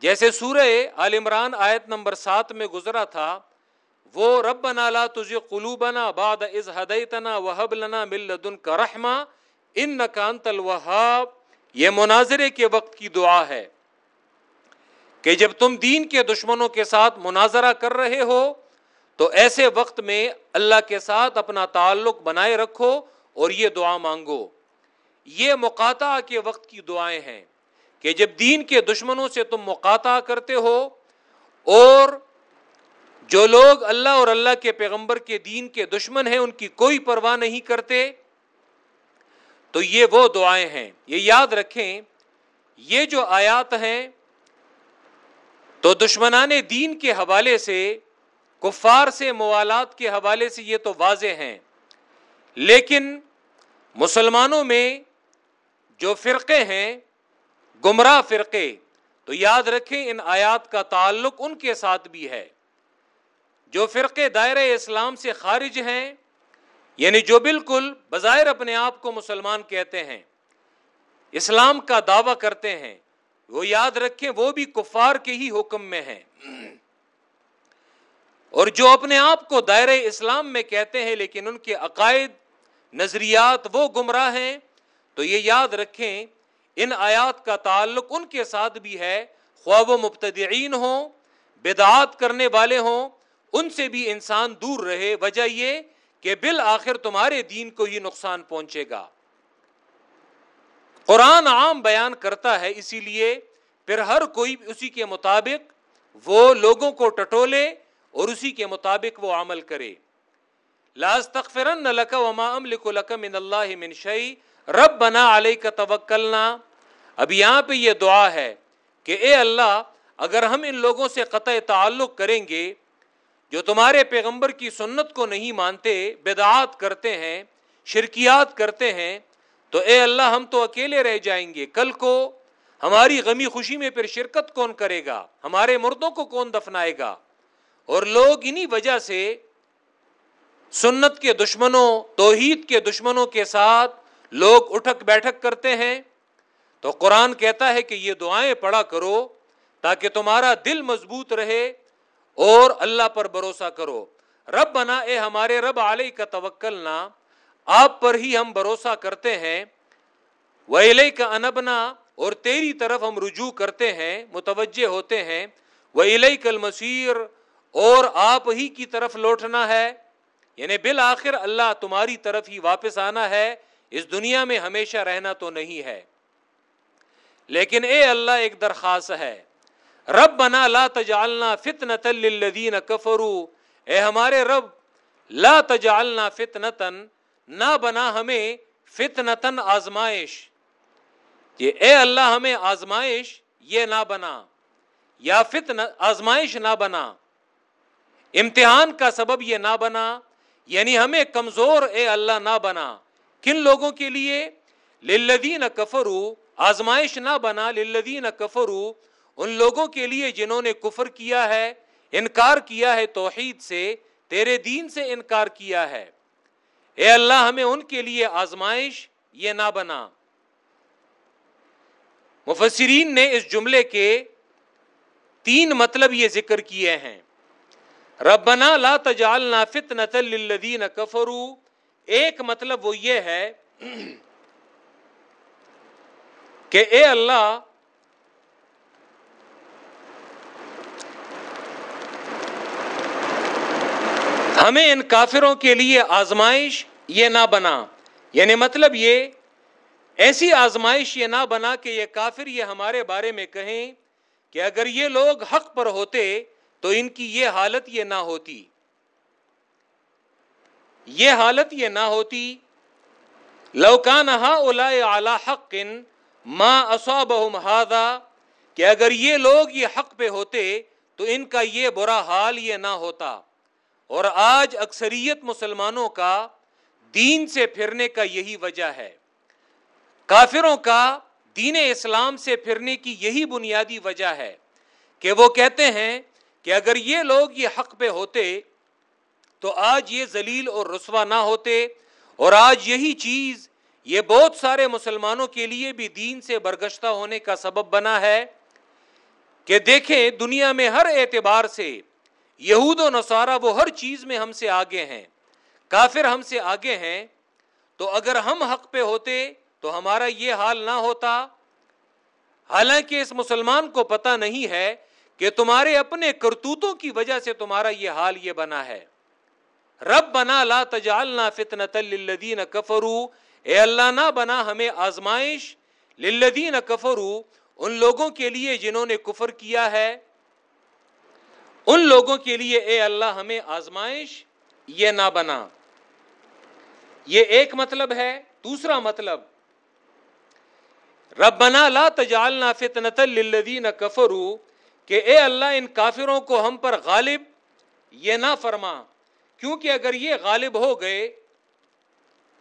جیسے سورہ عال عمران آیت نمبر سات میں گزرا تھا، وہ رب نالا تجھے قلوبنا باد از ہدیتنا وحب لنا ملدن کا رحما ان نکانت الوہاب۔ یہ مناظرے کے وقت کی دعا ہے کہ جب تم دین کے دشمنوں کے ساتھ مناظرہ کر رہے ہو، تو ایسے وقت میں اللہ کے ساتھ اپنا تعلق بنائے رکھو اور یہ دعا مانگو۔ یہ مقاطع کے وقت کی دعائیں ہیں کہ جب دین کے دشمنوں سے تم مقاطع کرتے ہو اور جو لوگ اللہ اور اللہ کے پیغمبر کے دین کے دشمن ہیں، ان کی کوئی پرواہ نہیں کرتے، تو یہ وہ دعائیں ہیں۔ یہ یاد رکھیں، یہ جو آیات ہیں تو دشمنان دین کے حوالے سے، کفار سے، موالات کے حوالے سے یہ تو واضح ہیں۔ لیکن مسلمانوں میں جو فرقے ہیں، گمراہ فرقے، تو یاد رکھیں ان آیات کا تعلق ان کے ساتھ بھی ہے۔ جو فرقے دائرہ اسلام سے خارج ہیں یعنی جو بالکل بظاہر اپنے آپ کو مسلمان کہتے ہیں، اسلام کا دعویٰ کرتے ہیں، وہ یاد رکھیں وہ بھی کفار کے ہی حکم میں ہیں۔ اور جو اپنے آپ کو دائرہ اسلام میں کہتے ہیں، لیکن ان کے عقائد نظریات وہ گمراہ ہیں، تو یہ یاد رکھیں، ان آیات کا تعلق ان کے ساتھ بھی ہے خواب و مبتدعین ہوں، بدعات کرنے والے ہوں، ان سے بھی انسان دور رہے، وجہ یہ کہ بالآخر تمہارے دین کو ہی نقصان پہنچے گا۔ قرآن عام بیان کرتا ہے، اسی لیے پھر ہر کوئی اسی کے مطابق وہ لوگوں کو ٹٹولے اور اسی کے مطابق وہ عمل کرے۔ لاز تخفرن لک وما املک لک من اللہ من شعی رب بنا علیہ توکلنا. اب یہاں پہ یہ دعا ہے کہ اے اللہ، اگر ہم ان لوگوں سے قطع تعلق کریں گے جو تمہارے پیغمبر کی سنت کو نہیں مانتے، بدعات کرتے ہیں، شرکیات کرتے ہیں، تو اے اللہ ہم تو اکیلے رہ جائیں گے۔ کل کو ہماری غمی خوشی میں پھر شرکت کون کرے گا؟ ہمارے مردوں کو کون دفنائے گا؟ اور لوگ انہی وجہ سے سنت کے دشمنوں، توحید کے دشمنوں کے ساتھ لوگ اٹھک بیٹھک کرتے ہیں۔ تو قرآن کہتا ہے کہ یہ دعائیں پڑھا کرو تاکہ تمہارا دل مضبوط رہے اور اللہ پر بھروسہ کرو۔ رب بنا اے ہمارے رب علیہ کا توکل نہ آپ پر ہی ہم بھروسہ کرتے ہیں۔ وہ کا انبنا، اور تیری طرف ہم رجوع کرتے ہیں، متوجہ ہوتے ہیں۔ وہ کل مسیر اور آپ ہی کی طرف لوٹنا ہے۔ یعنی بالآخر اللہ تمہاری طرف ہی واپس آنا ہے، اس دنیا میں ہمیشہ رہنا تو نہیں ہے۔ لیکن اے اللہ، ایک درخواست ہے۔ رب بنا لا تجعلنا فتنة للذین کفروا۔ اے ہمارے رب، لا تجعلنا فتنتن نہ بنا ہمیں فتنتن آزمائش۔ یہ اے اللہ، ہمیں آزمائش یہ نہ بنا، یا فتن آزمائش نہ بنا۔ امتحان کا سبب یہ نہ بنا۔ یعنی ہمیں کمزور اے اللہ نہ بنا۔ کن لوگوں کے لیے؟ للذین کفرو آزمائش نہ بنا للذین کفرو ان لوگوں کے لیے جنہوں نے کفر کیا ہے، انکار کیا ہے توحید سے، تیرے دین سے انکار کیا ہے۔ اے اللہ، ہمیں ان کے لیے آزمائش یہ نہ بنا۔ مفسرین نے اس جملے کے تین مطلب یہ ذکر کیے ہیں۔ ربنا لا تجعلنا فتنة للذین کفروا ایک مطلب وہ یہ ہے کہ اے اللہ، ہمیں ان کافروں کے لیے آزمائش یہ نہ بنا۔ یعنی مطلب یہ، ایسی آزمائش یہ نہ بنا کہ یہ کافر یہ ہمارے بارے میں کہیں کہ اگر یہ لوگ حق پر ہوتے تو ان کی یہ حالت یہ نہ ہوتی، یہ حالت یہ نہ ہوتی لوکان اعلی حق ماں اصوبہم کہ اگر یہ لوگ یہ حق پہ ہوتے تو ان کا یہ برا حال یہ نہ ہوتا۔ اور آج اکثریت مسلمانوں کا دین سے پھرنے کا یہی وجہ ہے۔ کافروں کا دین اسلام سے پھرنے کی یہی بنیادی وجہ ہے کہ وہ کہتے ہیں کہ اگر یہ لوگ یہ حق پہ ہوتے تو آج یہ ذلیل اور رسوا نہ ہوتے اور آج یہی چیز یہ بہت سارے مسلمانوں کے لیے بھی دین سے برگشتہ ہونے کا سبب بنا ہے کہ دیکھیں دنیا میں ہر اعتبار سے یہود و نصارہ وہ ہر چیز میں ہم سے آگے ہیں، کافر ہم سے آگے ہیں، تو اگر ہم حق پہ ہوتے تو ہمارا یہ حال نہ ہوتا۔ حالانکہ اس مسلمان کو پتا نہیں ہے کہ تمہارے اپنے کرتوتوں کی وجہ سے تمہارا یہ حال یہ بنا ہے۔ رب بنا لا تجعلنا فتنة للذین کفرو اے اللہ، نہ بنا ہمیں آزمائش للذین کفرو ان لوگوں کے لیے جنہوں نے کفر کیا ہے۔ ان لوگوں کے لیے اے اللہ، ہمیں آزمائش یہ نہ بنا۔ یہ ایک مطلب ہے۔ دوسرا مطلب ربنا لا تجعلنا فتنة للذین کفرو کہ اے اللہ، ان کافروں کو ہم پر غالب یہ نہ فرما، کیونکہ اگر یہ غالب ہو گئے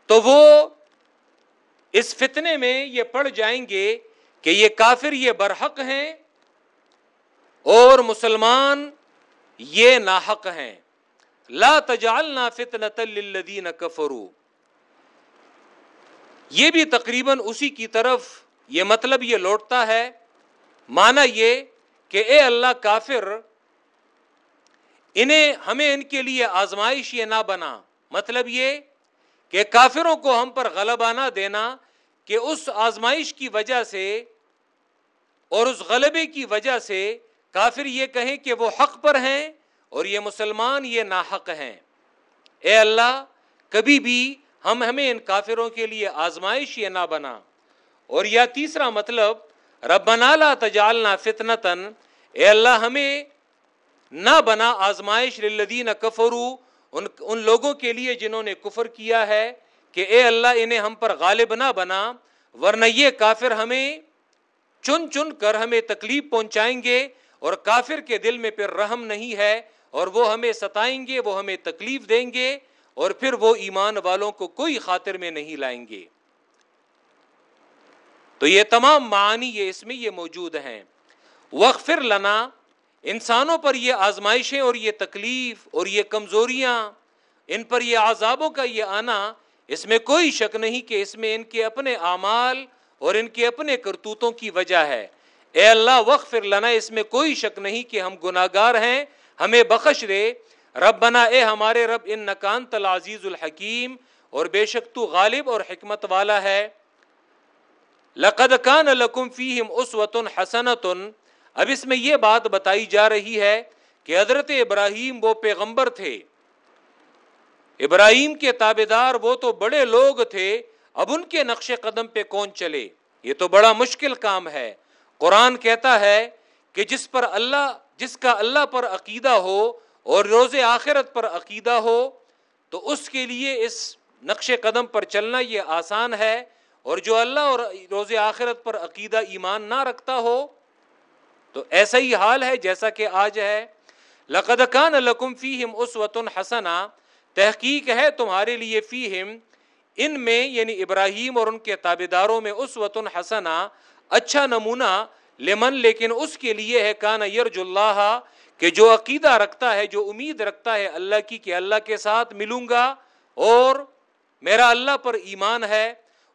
تو وہ اس فتنے میں یہ پڑ جائیں گے کہ یہ کافر یہ برحق ہیں اور مسلمان یہ ناحق ہیں۔ لا تجعلنا فتنة للذین کفروا۔ یہ بھی تقریباً اسی کی طرف یہ مطلب یہ لوٹتا ہے۔ مانا یہ کہ اے اللہ کافر، انہیں ہمیں ان کے لیے آزمائش یہ نہ بنا۔ مطلب یہ کہ کافروں کو ہم پر غلبہ نہ دینا کہ اس آزمائش کی وجہ سے اور اس غلبے کی وجہ سے کافر یہ کہیں کہ وہ حق پر ہیں اور یہ مسلمان یہ ناحق ہیں۔ اے اللہ، کبھی بھی ہم ہمیں ان کافروں کے لیے آزمائش یہ نہ بنا۔ اور یا تیسرا مطلب ربنا لا تجعلنا فتنتن اے اللہ، ہمیں نہ بنا آزمائش للذین کفرو ان ان لوگوں کے لیے جنہوں نے کفر کیا ہے، کہ اے اللہ، انہیں ہم پر غالب نہ بنا۔ ورنہ یہ کافر ہمیں چن چن کر ہمیں تکلیف پہنچائیں گے، اور کافر کے دل میں پھر رحم نہیں ہے، اور وہ ہمیں ستائیں گے، وہ ہمیں تکلیف دیں گے، اور پھر وہ ایمان والوں کو کوئی خاطر میں نہیں لائیں گے۔ تو یہ تمام معانی یہ اس میں یہ موجود ہیں۔ وقفر لنا، انسانوں پر یہ آزمائشیں اور یہ تکلیف اور یہ کمزوریاں، ان پر یہ عذابوں کا یہ آنا، اس میں کوئی شک نہیں کہ اس میں ان کے اپنے اعمال اور ان کے اپنے کرتوتوں کی وجہ ہے۔ اے اللہ وقف لنا، اس میں کوئی شک نہیں کہ ہم گناگار ہیں، ہمیں بخش دے۔ رب بنا اے ہمارے رب ان نکان تل عزیز الحکیم، اور بے شک تو غالب اور حکمت والا ہے۔ لقد کان لکم فیہم اسوۃ حسنۃ اب اس میں یہ بات بتائی جا رہی ہے کہ حضرت ابراہیم وہ پیغمبر تھے۔ ابراہیم کے تابے دار وہ تو بڑے لوگ تھے۔ اب ان کے نقش قدم پہ کون چلے؟ یہ تو بڑا مشکل کام ہے۔ قرآن کہتا ہے کہ جس پر اللہ، جس کا اللہ پر عقیدہ ہو اور روز آخرت پر عقیدہ ہو، تو اس کے لیے اس نقش قدم پر چلنا یہ آسان ہے۔ اور جو اللہ اور روز آخرت پر عقیدہ ایمان نہ رکھتا ہو، تو ایسا ہی حال ہے جیسا کہ آج ہے۔ لقد کان لکم فیہم اسوۃ حسنہ، تحقیق ہے تمہارے لیے فیہم، ان میں یعنی ابراہیم اور ان کے تابے داروں میں اسوۃ حسنہ اچھا نمونہ لمن، لیکن اس کے لیے ہے کان یرج اللہ، کہ جو عقیدہ رکھتا ہے، جو امید رکھتا ہے اللہ کی، کہ اللہ کے ساتھ ملوں گا اور میرا اللہ پر ایمان ہے۔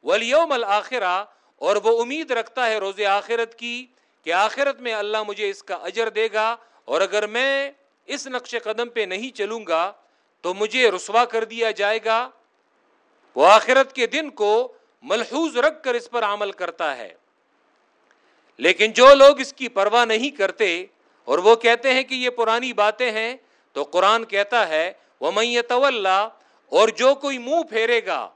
ولیوم الآخرہ اور وہ امید رکھتا ہے روز آخرت کی کہ آخرت میں اللہ مجھے اس کا اجر دے گا اور اگر میں اس نقش قدم پہ نہیں چلوں گا تو مجھے رسوا کر دیا جائے گا۔ وہ آخرت کے دن کو ملحوظ رکھ کر اس پر عمل کرتا ہے۔ لیکن جو لوگ اس کی پرواہ نہیں کرتے اور وہ کہتے ہیں کہ یہ پرانی باتیں ہیں تو قرآن کہتا ہے وہ میں اور جو کوئی منہ پھیرے گا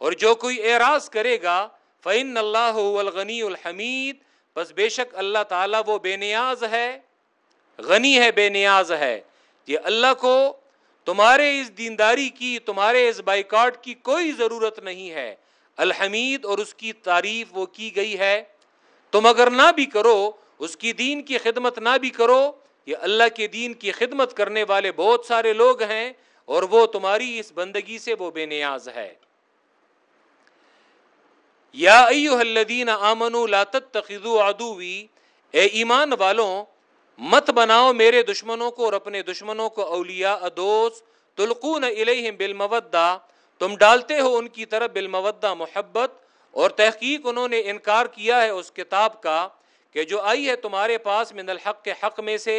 اور جو کوئی اعراض کرے گا فعن اللہ الغنی الحمید بس بے شک اللہ تعالیٰ وہ بے نیاز ہے، غنی ہے، بے نیاز ہے۔ یہ اللہ کو تمہارے اس دینداری کی، تمہارے اس بائیکاٹ کی کوئی ضرورت نہیں ہے۔ الحمید اور اس کی تعریف وہ کی گئی ہے۔ تم اگر نہ بھی کرو، اس کی دین کی خدمت نہ بھی کرو، یہ اللہ کے دین کی خدمت کرنے والے بہت سارے لوگ ہیں اور وہ تمہاری اس بندگی سے وہ بے نیاز ہے۔ یا ایوہ الذین آمنوا لا تتخذوا عدوی، اے ایمان والوں، مت بناؤ میرے دشمنوں کو اور اپنے دشمنوں کو اولیاء ادوس تلقون الیہم بالمودہ، تم ڈالتے ہو ان کی طرف بالمودہ محبت، اور تحقیق انہوں نے انکار کیا ہے اس کتاب کا کہ جو آئی ہے تمہارے پاس من الحق کے حق میں سے،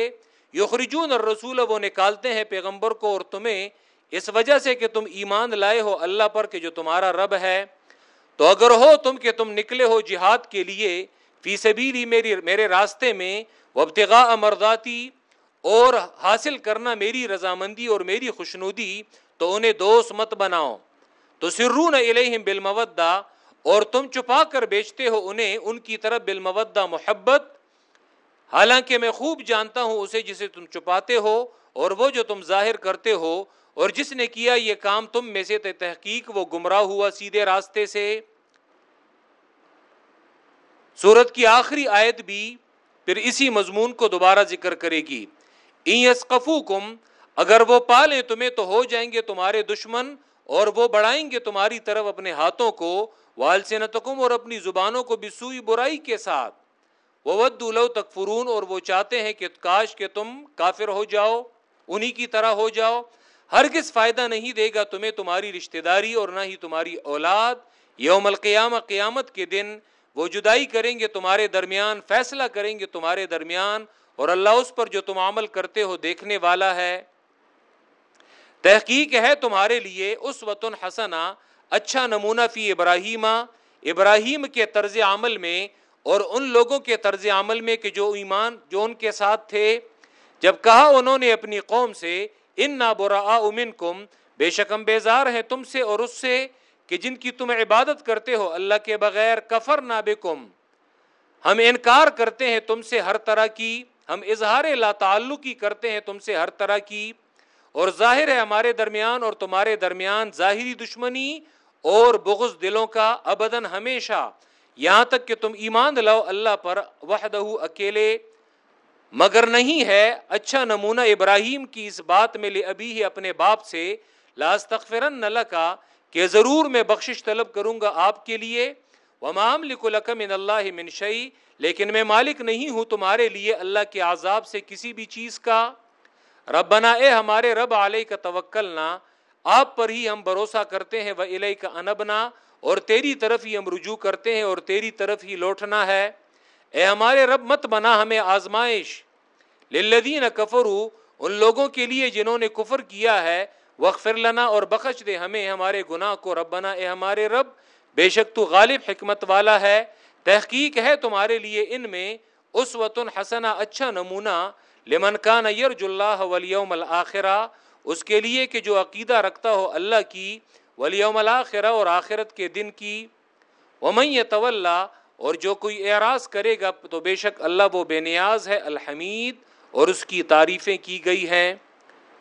یخرجون الرسول، وہ نکالتے ہیں پیغمبر کو اور تمہیں، اس وجہ سے کہ تم ایمان لائے ہو اللہ پر کہ جو تمہارا رب ہے۔ تو اگر ہو تم کہ تم نکلے ہو جہاد کے لیے، فی سبیلی میری، میرے راستے میں وبتغاء امرداتی اور حاصل کرنا میری رضامندی اور میری خوشنودی، تو انہیں دوست مت بناؤ۔ تو سرون الیہم بالمودہ، اور تم چھپا کر بیچتے ہو انہیں، ان کی طرف بالمودہ محبت۔ حالانکہ میں خوب جانتا ہوں اسے جسے تم چھپاتے ہو، اور وہ جو تم ظاہر کرتے ہو، اور جس نے کیا یہ کام تم میں سے تحقیق، وہ گمراہ ہوا سیدھے راستے سے۔ سورت کی آخری آیت بھی پھر اسی مضمون کو دوبارہ ذکر کرے گی۔ کم اگر وہ پالیں تمہیں تو ہو جائیں گے تمہارے دشمن اور وہ بڑھائیں گے تمہاری طرف اپنے ہاتھوں کو والسنتکم اور اپنی زبانوں کو بھی سوئی برائی کے ساتھ۔ وہ ود لو تکفرون اور وہ چاہتے ہیں کہ کاش کہ تم کافر ہو جاؤ، انہی کی طرح ہو جاؤ۔ ہرگز فائدہ نہیں دے گا تمہیں تمہاری رشتہ داری اور نہ ہی تمہاری اولاد۔ یوم القیامہ، قیامت کے دن وہ جدائی کریں گے تمہارے درمیان، فیصلہ کریں گے تمہارے درمیان، اور اللہ اس پر جو تم عمل کرتے ہو دیکھنے والا ہے۔ تحقیق ہے تمہارے لیے اس وطن حسنا اچھا نمونہ فی ابراہیم ابراہیم کے طرز عمل میں اور ان لوگوں کے طرز عمل میں کہ جو ایمان، جو ان کے ساتھ تھے۔ جب کہا انہوں نے اپنی قوم سے ان نہ برا امن کم بے شکم بیزار ہیں تم سے اور اس سے۔ کہ جن کی تم عبادت کرتے ہو، اللہ کے بغیر کفر نہ ہم انکار کرتے ہیں تم سے ہر طرح کی، ہم اظہار لا تعلقی کرتے ہیں تم سے ہر طرح کی۔ اور ظاہر ہے ہمارے درمیان اور تمہارے درمیان ظاہری دشمنی اور بغض دلوں کا ابدن ہمیشہ۔ یہاں تک کہ تم ایمان لاؤ اللہ پر وحدہ اکیلے۔ مگر نہیں ہے اچھا نمونہ ابراہیم کی اس بات میں لے ابھی ہی اپنے باپ سے لاستغفرن نہ کا کہ ضرور میں بخشش طلب کروں گا آپ کے لیے. ومام من اللہ منشئی لیکن میں مالک نہیں ہوں تمہارے لیے اللہ کے عذاب سے کسی بھی چیز کا. ربنا اے ہمارے رب علیہ کا توکلنا. آپ پر ہی ہم بھروسہ کرتے ہیں. وہ علیہ کا انبنا اور تیری طرف ہی ہم رجوع کرتے ہیں اور تیری طرف ہی لوٹنا ہے. اے ہمارے رب مت بنا ہمیں آزمائش. للذین کفرو ان لوگوں کے لیے جنہوں نے کفر کیا ہے وغفر لنا اور بخش دے ہمیں ہمارے گناہ کو ربنا، اے ہمارے رب، بے شک تو غالب حکمت والا ہے، تحقیق ہے تمہارے لیے ان میں اس وطن حسنا اچھا نمونہ، لمن کان یرج اللہ ولیوم الآخرہ اس کے لیے کہ جو عقیدہ رکھتا ہو اللہ کی ولیوم الآخرہ اور آخرت کے دن کی، ومن یتول اور جو کوئی اعراض کرے گا تو بے شک اللہ وہ بے نیاز ہے، الحمید، اور اس کی تعریفیں کی گئی ہیں۔